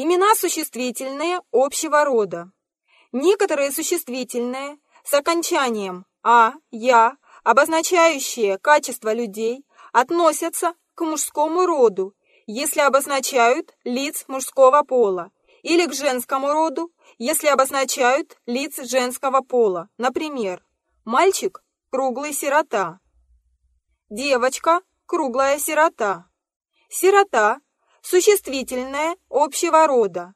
Имена существительные общего рода. Некоторые существительные с окончанием «а», «я», обозначающие качество людей, относятся к мужскому роду, если обозначают лиц мужского пола, или к женскому роду, если обозначают лиц женского пола. Например, мальчик – круглый сирота, девочка – круглая сирота, сирота – существительное общего рода.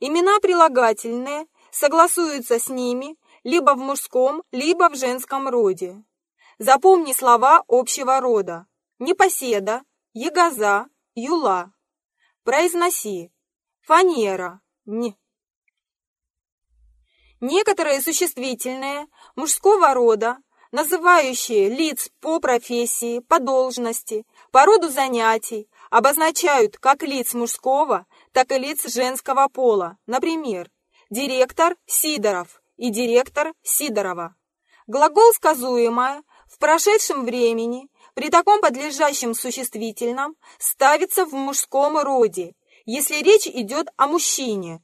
Имена прилагательные согласуются с ними либо в мужском, либо в женском роде. Запомни слова общего рода. Непоседа, ягоза, юла. Произноси. Фанера, н. Некоторые существительные мужского рода, называющие лиц по профессии, по должности, по роду занятий, обозначают как лиц мужского, так и лиц женского пола. Например, директор Сидоров и директор Сидорова. Глагол сказуемое в прошедшем времени при таком подлежащем существительном ставится в мужском роде, если речь идет о мужчине.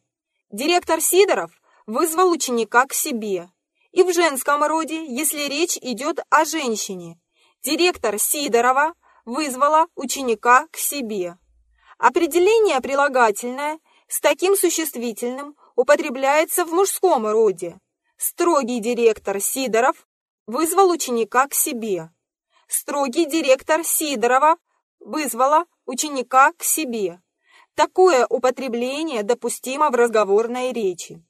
Директор Сидоров вызвал ученика к себе. И в женском роде, если речь идет о женщине. Директор Сидорова вызвала ученика к себе. Определение прилагательное с таким существительным употребляется в мужском роде. Строгий директор Сидоров вызвал ученика к себе. Строгий директор Сидорова вызвала ученика к себе. Такое употребление допустимо в разговорной речи.